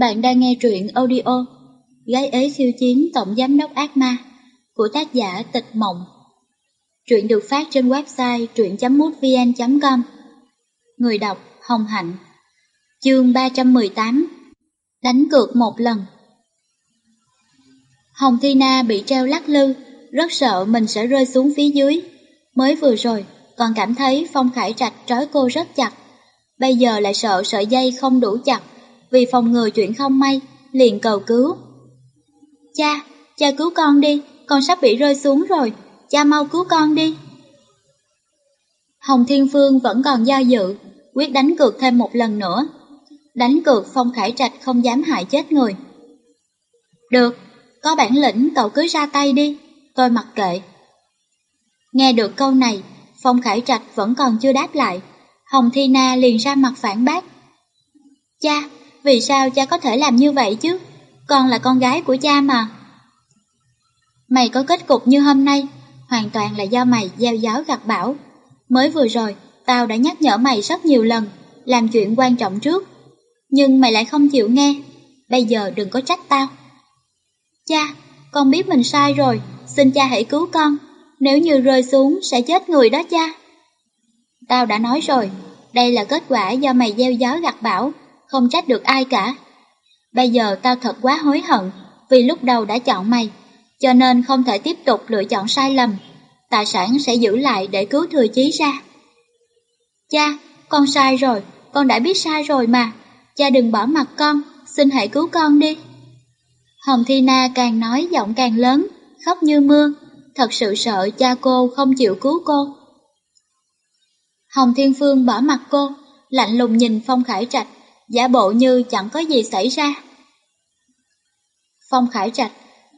Bạn đang nghe truyện audio Gái ế siêu chiến tổng giám đốc ác ma của tác giả Tịch Mộng. Truyện được phát trên website truyện.mútvn.com Người đọc Hồng Hạnh Chương 318 Đánh cược một lần Hồng Thi Na bị treo lắc lư, rất sợ mình sẽ rơi xuống phía dưới. Mới vừa rồi, còn cảm thấy Phong Khải Trạch trói cô rất chặt. Bây giờ lại sợ sợi dây không đủ chặt, vì phòng ngừa chuyện không may, liền cầu cứu. Cha, cha cứu con đi, con sắp bị rơi xuống rồi, cha mau cứu con đi. Hồng Thiên Phương vẫn còn do dự, quyết đánh cược thêm một lần nữa. Đánh cược Phong Khải Trạch không dám hại chết người. Được, có bản lĩnh cậu cứ ra tay đi, tôi mặc kệ. Nghe được câu này, Phong Khải Trạch vẫn còn chưa đáp lại. Hồng Thi Na liền ra mặt phản bác. Cha, vì sao cha có thể làm như vậy chứ? Con là con gái của cha mà. Mày có kết cục như hôm nay, hoàn toàn là do mày gieo giáo gặt bão. Mới vừa rồi, tao đã nhắc nhở mày rất nhiều lần, làm chuyện quan trọng trước. Nhưng mày lại không chịu nghe, bây giờ đừng có trách tao. Cha, con biết mình sai rồi, xin cha hãy cứu con, nếu như rơi xuống sẽ chết người đó cha. Tao đã nói rồi, đây là kết quả do mày gieo gió gặt bão, không trách được ai cả. Bây giờ tao thật quá hối hận vì lúc đầu đã chọn mày, cho nên không thể tiếp tục lựa chọn sai lầm. Tài sản sẽ giữ lại để cứu thừa chí ra. Cha, con sai rồi, con đã biết sai rồi mà. Cha đừng bỏ mặt con, xin hãy cứu con đi. Hồng Thi Na càng nói giọng càng lớn, khóc như mưa, thật sự sợ cha cô không chịu cứu cô. Hồng Thiên Phương bỏ mặt cô, lạnh lùng nhìn Phong Khải Trạch, giả bộ như chẳng có gì xảy ra. Phong Khải Trạch,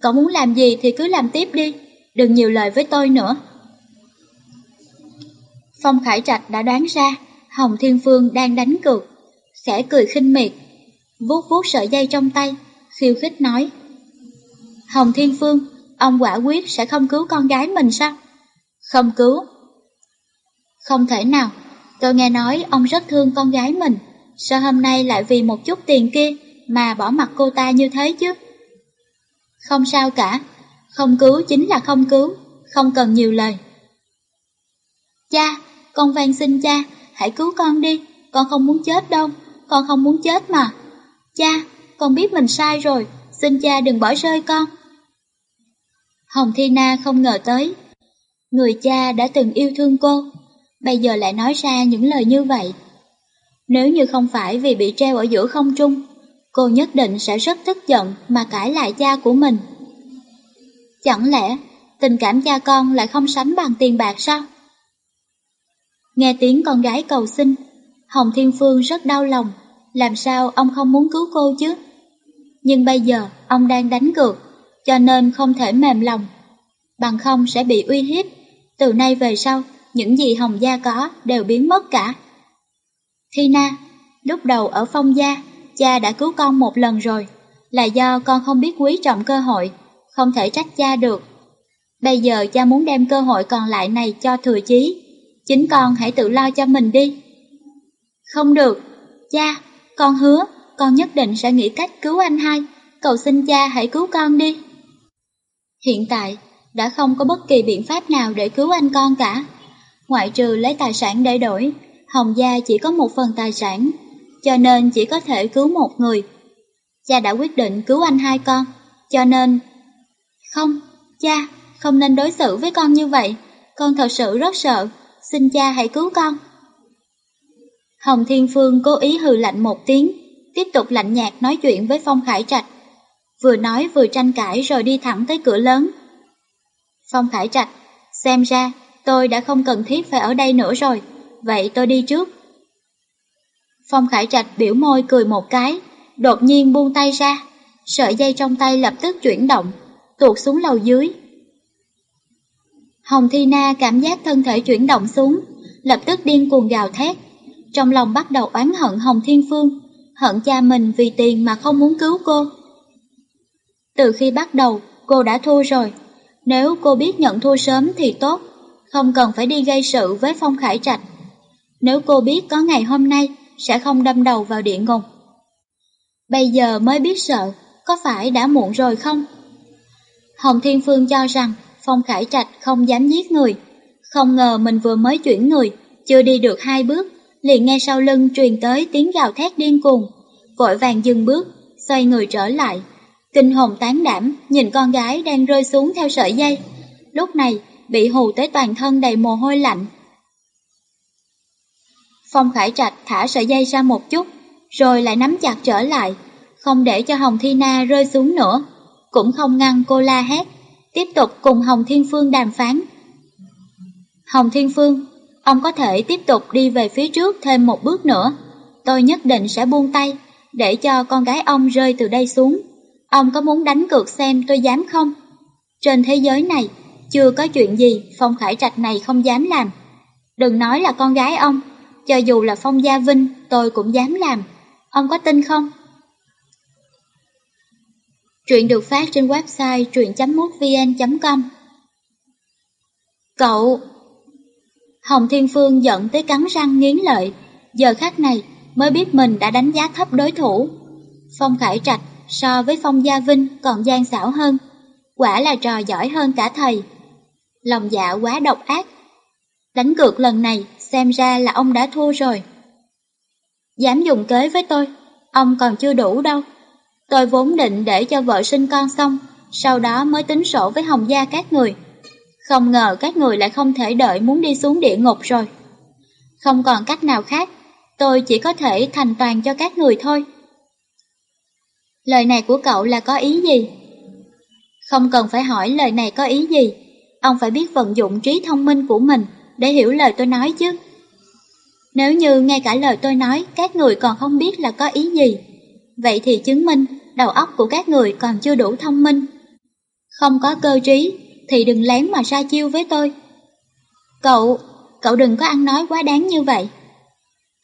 cậu muốn làm gì thì cứ làm tiếp đi, đừng nhiều lời với tôi nữa. Phong Khải Trạch đã đoán ra Hồng Thiên Phương đang đánh cược, khẽ cười khinh miệt, vuốt vuốt sợi dây trong tay, khiêu khích nói. Hồng Thiên Phương, ông quả quyết sẽ không cứu con gái mình sao? Không cứu. Không thể nào, tôi nghe nói ông rất thương con gái mình, sao hôm nay lại vì một chút tiền kia mà bỏ mặt cô ta như thế chứ? Không sao cả, không cứu chính là không cứu, không cần nhiều lời. Cha, con van xin cha, hãy cứu con đi, con không muốn chết đâu, con không muốn chết mà. Cha, con biết mình sai rồi, xin cha đừng bỏ rơi con. Hồng Thi Na không ngờ tới, người cha đã từng yêu thương cô, bây giờ lại nói ra những lời như vậy. Nếu như không phải vì bị treo ở giữa không trung, cô nhất định sẽ rất tức giận mà cãi lại cha của mình. Chẳng lẽ tình cảm cha con lại không sánh bằng tiền bạc sao? Nghe tiếng con gái cầu xin, Hồng Thiên Phương rất đau lòng, làm sao ông không muốn cứu cô chứ? Nhưng bây giờ ông đang đánh cược, cho nên không thể mềm lòng. Bằng không sẽ bị uy hiếp, từ nay về sau, những gì Hồng Gia có đều biến mất cả. Thi Na, lúc đầu ở phong gia, cha đã cứu con một lần rồi, là do con không biết quý trọng cơ hội, không thể trách cha được. Bây giờ cha muốn đem cơ hội còn lại này cho thừa chí, chính con hãy tự lo cho mình đi. Không được, cha, con hứa, con nhất định sẽ nghĩ cách cứu anh hai, cầu xin cha hãy cứu con đi. Hiện tại, đã không có bất kỳ biện pháp nào để cứu anh con cả. Ngoại trừ lấy tài sản để đổi, Hồng Gia chỉ có một phần tài sản, cho nên chỉ có thể cứu một người. Cha đã quyết định cứu anh hai con, cho nên... Không, cha, không nên đối xử với con như vậy, con thật sự rất sợ, xin cha hãy cứu con. Hồng Thiên Phương cố ý hừ lạnh một tiếng, tiếp tục lạnh nhạt nói chuyện với Phong Khải Trạch. Vừa nói vừa tranh cãi rồi đi thẳng tới cửa lớn. Phong Khải Trạch, xem ra tôi đã không cần thiết phải ở đây nữa rồi, vậy tôi đi trước. Phong Khải Trạch biểu môi cười một cái, đột nhiên buông tay ra, sợi dây trong tay lập tức chuyển động, tuột xuống lầu dưới. Hồng Thi Na cảm giác thân thể chuyển động xuống, lập tức điên cuồng gào thét, trong lòng bắt đầu oán hận Hồng Thiên Phương, hận cha mình vì tiền mà không muốn cứu cô. Từ khi bắt đầu, cô đã thua rồi, nếu cô biết nhận thua sớm thì tốt, không cần phải đi gây sự với Phong Khải Trạch. Nếu cô biết có ngày hôm nay, sẽ không đâm đầu vào địa ngục. Bây giờ mới biết sợ, có phải đã muộn rồi không? Hồng Thiên Phương cho rằng Phong Khải Trạch không dám giết người. Không ngờ mình vừa mới chuyển người, chưa đi được hai bước, liền nghe sau lưng truyền tới tiếng gào thét điên cuồng. Vội vàng dừng bước, xoay người trở lại. Kinh hồn tán đảm, nhìn con gái đang rơi xuống theo sợi dây. Lúc này, bị hù tới toàn thân đầy mồ hôi lạnh. Phong Khải Trạch thả sợi dây ra một chút, rồi lại nắm chặt trở lại, không để cho Hồng Thi Na rơi xuống nữa, cũng không ngăn cô la hét, tiếp tục cùng Hồng Thiên Phương đàm phán. Hồng Thiên Phương, ông có thể tiếp tục đi về phía trước thêm một bước nữa, tôi nhất định sẽ buông tay, để cho con gái ông rơi từ đây xuống. Ông có muốn đánh cược xem tôi dám không? Trên thế giới này, chưa có chuyện gì Phong Khải Trạch này không dám làm. Đừng nói là con gái ông, cho dù là Phong Gia Vinh tôi cũng dám làm. Ông có tin không? Truyện được phát trên website truyện.mútvn.com Cậu! Hồng Thiên Phương giận tới cắn răng nghiến lợi, giờ khắc này mới biết mình đã đánh giá thấp đối thủ. Phong Khải Trạch so với Phong Gia Vinh còn gian xảo hơn, quả là trò giỏi hơn cả thầy. Lòng dạ quá độc ác. Đánh cược lần này xem ra là ông đã thua rồi. Dám dùng kế với tôi, ông còn chưa đủ đâu. Tôi vốn định để cho vợ sinh con xong, sau đó mới tính sổ với Hồng Gia các người. Không ngờ các người lại không thể đợi muốn đi xuống địa ngục rồi. Không còn cách nào khác, tôi chỉ có thể thành toàn cho các người thôi. Lời này của cậu là có ý gì? Không cần phải hỏi lời này có ý gì, ông phải biết vận dụng trí thông minh của mình để hiểu lời tôi nói chứ. Nếu như ngay cả lời tôi nói các người còn không biết là có ý gì, vậy thì chứng minh đầu óc của các người còn chưa đủ thông minh. Không có cơ trí thì đừng lén mà ra chiêu với tôi. Cậu, cậu đừng có ăn nói quá đáng như vậy.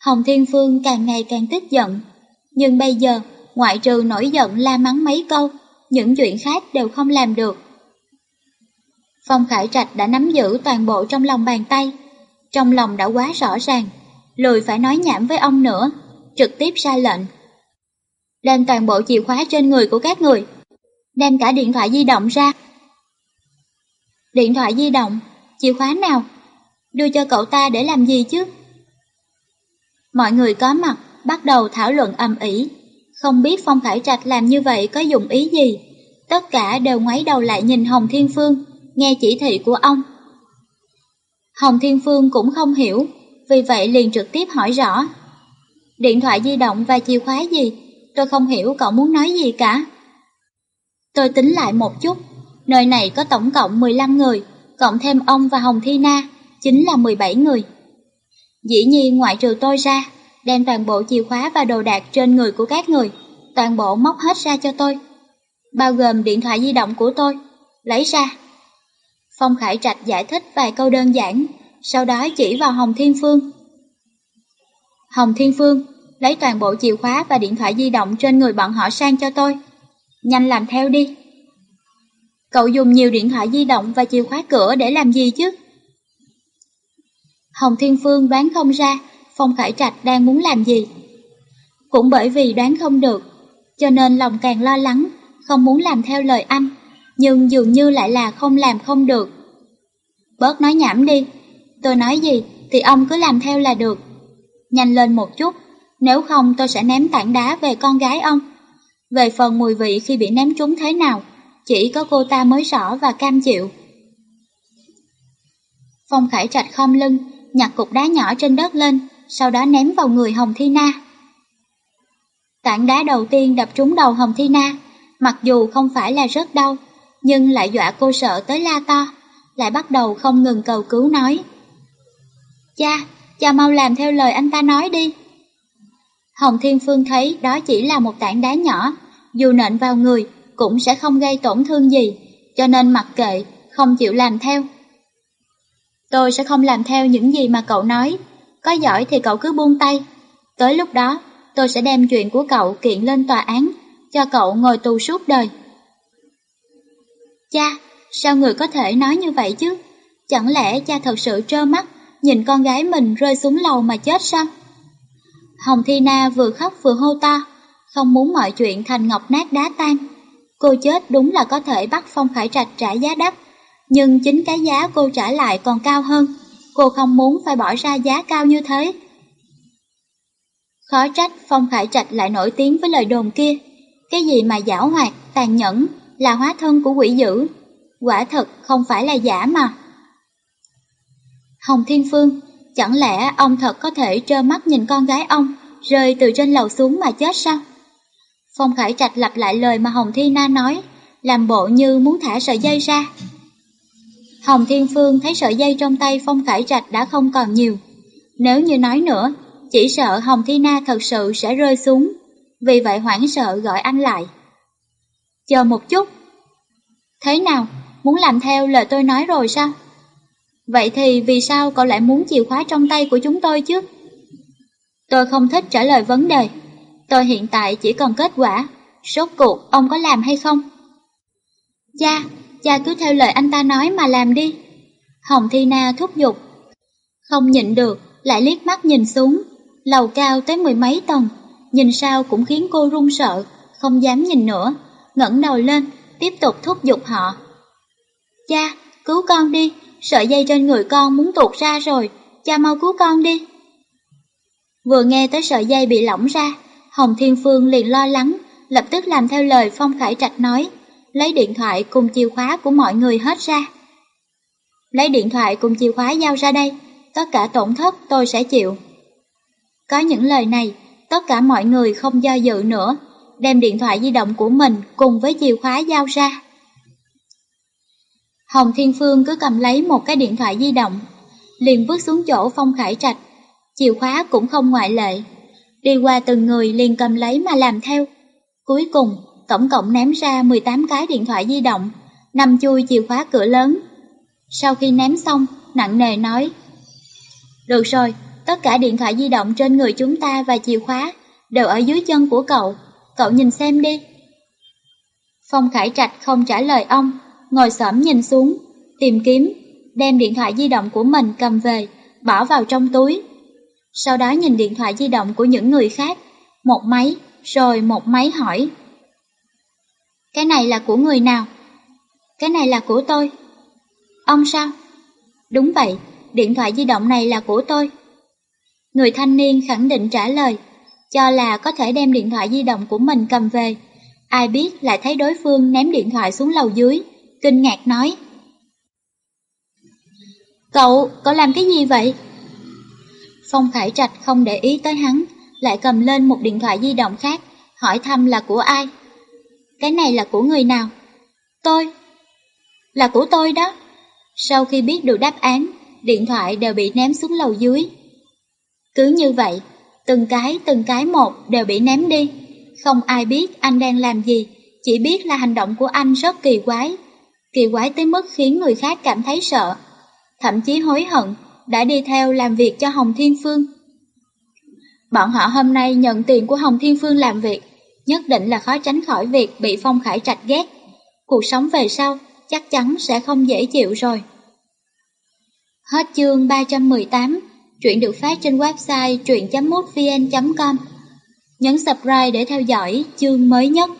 Hồng Thiên Phương càng ngày càng tức giận, nhưng bây giờ ngoại trừ nổi giận la mắng mấy câu, những chuyện khác đều không làm được. Phong Khải Trạch đã nắm giữ toàn bộ trong lòng bàn tay, trong lòng đã quá rõ ràng, lười phải nói nhảm với ông nữa, trực tiếp ra lệnh. Đem toàn bộ chìa khóa trên người của các người, đem cả điện thoại di động ra. Điện thoại di động, chìa khóa nào? Đưa cho cậu ta để làm gì chứ? Mọi người có mặt bắt đầu thảo luận ầm ĩ, không biết Phong Khải Trạch làm như vậy có dụng ý gì. Tất cả đều ngoái đầu lại nhìn Hồng Thiên Phương, nghe chỉ thị của ông. Hồng Thiên Phương cũng không hiểu, vì vậy liền trực tiếp hỏi rõ. Điện thoại di động và chìa khóa gì? Tôi không hiểu cậu muốn nói gì cả. Tôi tính lại một chút, nơi này có tổng cộng 15 người, cộng thêm ông và Hồng Thi Na, chính là 17 người. Dĩ nhiên ngoại trừ tôi ra, đem toàn bộ chìa khóa và đồ đạc trên người của các người, toàn bộ móc hết ra cho tôi. Bao gồm điện thoại di động của tôi, lấy ra. Phong Khải Trạch giải thích vài câu đơn giản, sau đó chỉ vào Hồng Thiên Phương. Hồng Thiên Phương, lấy toàn bộ chìa khóa và điện thoại di động trên người bọn họ sang cho tôi. Nhanh làm theo đi. Cậu dùng nhiều điện thoại di động và chìa khóa cửa để làm gì chứ? Hồng Thiên Phương đoán không ra Phong Khải Trạch đang muốn làm gì. Cũng bởi vì đoán không được, cho nên lòng càng lo lắng, không muốn làm theo lời anh, nhưng dường như lại là không làm không được. Bớt nói nhảm đi, tôi nói gì thì ông cứ làm theo là được. Nhanh lên một chút, nếu không tôi sẽ ném tảng đá về con gái ông. Về phần mùi vị khi bị ném trúng thế nào, chỉ có cô ta mới rõ và cam chịu. Phong Khải Trạch không lưng, nhặt cục đá nhỏ trên đất lên, sau đó ném vào người Hồng Thi Na. Tảng đá đầu tiên đập trúng đầu Hồng Thi Na, mặc dù không phải là rất đau, nhưng lại dọa cô sợ tới la to, lại bắt đầu không ngừng cầu cứu nói. Cha, cha mau làm theo lời anh ta nói đi. Hồng Thiên Phương thấy đó chỉ là một tảng đá nhỏ, dù nện vào người cũng sẽ không gây tổn thương gì, cho nên mặc kệ, không chịu làm theo. Tôi sẽ không làm theo những gì mà cậu nói, có giỏi thì cậu cứ buông tay. Tới lúc đó, tôi sẽ đem chuyện của cậu kiện lên tòa án, cho cậu ngồi tù suốt đời. Cha, sao người có thể nói như vậy chứ? Chẳng lẽ cha thật sự trơ mắt, nhìn con gái mình rơi xuống lầu mà chết sao? Hồng Thi Na vừa khóc vừa hô to, không muốn mọi chuyện thành ngọc nát đá tan. Cô chết đúng là có thể bắt Phong Khải Trạch trả giá đắt, nhưng chính cái giá cô trả lại còn cao hơn. Cô không muốn phải bỏ ra giá cao như thế. Khó trách Phong Khải Trạch lại nổi tiếng với lời đồn kia. Cái gì mà giả hoạt, tàn nhẫn là hóa thân của quỷ dữ. Quả thật không phải là giả mà. Hồng Thiên Phương, chẳng lẽ ông thật có thể trơ mắt nhìn con gái ông rơi từ trên lầu xuống mà chết sao? Phong Khải Trạch lặp lại lời mà Hồng Thi Na nói, làm bộ như muốn thả sợi dây ra. Hồng Thiên Phương thấy sợi dây trong tay Phong Khải Trạch đã không còn nhiều. Nếu như nói nữa, chỉ sợ Hồng Thi Na thật sự sẽ rơi xuống, vì vậy hoảng sợ gọi anh lại. Chờ một chút. Thế nào, muốn làm theo lời tôi nói rồi sao? Vậy thì vì sao cậu lại muốn chìa khóa trong tay của chúng tôi chứ? Tôi không thích trả lời vấn đề. Tôi hiện tại chỉ cần kết quả. Sốt cuộc ông có làm hay không? Cha, cha cứ theo lời anh ta nói mà làm đi. Hồng Thi Na thúc giục. Không nhịn được, lại liếc mắt nhìn xuống. Lầu cao tới mười mấy tầng, nhìn sao cũng khiến cô run sợ, không dám nhìn nữa ngẩng đầu lên, tiếp tục thúc giục họ. Cha, cứu con đi, sợi dây trên người con muốn tuột ra rồi, cha mau cứu con đi. Vừa nghe tới sợi dây bị lỏng ra, Hồng Thiên Phương liền lo lắng, lập tức làm theo lời Phong Khải Trạch nói, lấy điện thoại cùng chìa khóa của mọi người hết ra. Lấy điện thoại cùng chìa khóa giao ra đây, tất cả tổn thất tôi sẽ chịu. Có những lời này, tất cả mọi người không do dự nữa, đem điện thoại di động của mình cùng với chìa khóa giao ra. Hồng Thiên Phương cứ cầm lấy một cái điện thoại di động, liền bước xuống chỗ Phong Khải Trạch, chìa khóa cũng không ngoại lệ. Đi qua từng người liền cầm lấy mà làm theo. Cuối cùng, tổng cộng ném ra 18 cái điện thoại di động, nằm chui chìa khóa cửa lớn. Sau khi ném xong, nặng nề nói, Được rồi, tất cả điện thoại di động trên người chúng ta và chìa khóa đều ở dưới chân của cậu, cậu nhìn xem đi. Phong Khải Trạch không trả lời ông, ngồi xổm nhìn xuống, tìm kiếm, đem điện thoại di động của mình cầm về, bỏ vào trong túi. Sau đó nhìn điện thoại di động của những người khác, một máy, rồi một máy hỏi. Cái này là của người nào? Cái này là của tôi. Ông sao? Đúng vậy, điện thoại di động này là của tôi. Người thanh niên khẳng định trả lời, cho là có thể đem điện thoại di động của mình cầm về. Ai biết lại thấy đối phương ném điện thoại xuống lầu dưới, kinh ngạc nói. Cậu, cậu làm cái gì vậy? Phong Khải Trạch không để ý tới hắn, lại cầm lên một điện thoại di động khác, hỏi thăm là của ai. Cái này là của người nào? Tôi. Là của tôi đó. Sau khi biết được đáp án, điện thoại đều bị ném xuống lầu dưới. Cứ như vậy, từng cái từng cái một đều bị ném đi. Không ai biết anh đang làm gì, chỉ biết là hành động của anh rất kỳ quái. Kỳ quái tới mức khiến người khác cảm thấy sợ, thậm chí hối hận đã đi theo làm việc cho Hồng Thiên Phương. Bọn họ hôm nay nhận tiền của Hồng Thiên Phương làm việc, nhất định là khó tránh khỏi việc bị Phong Khải Trạch ghét. Cuộc sống về sau chắc chắn sẽ không dễ chịu rồi. Hết chương 318, truyện được phát trên website truyện.mútvn.com. Nhấn subscribe để theo dõi chương mới nhất.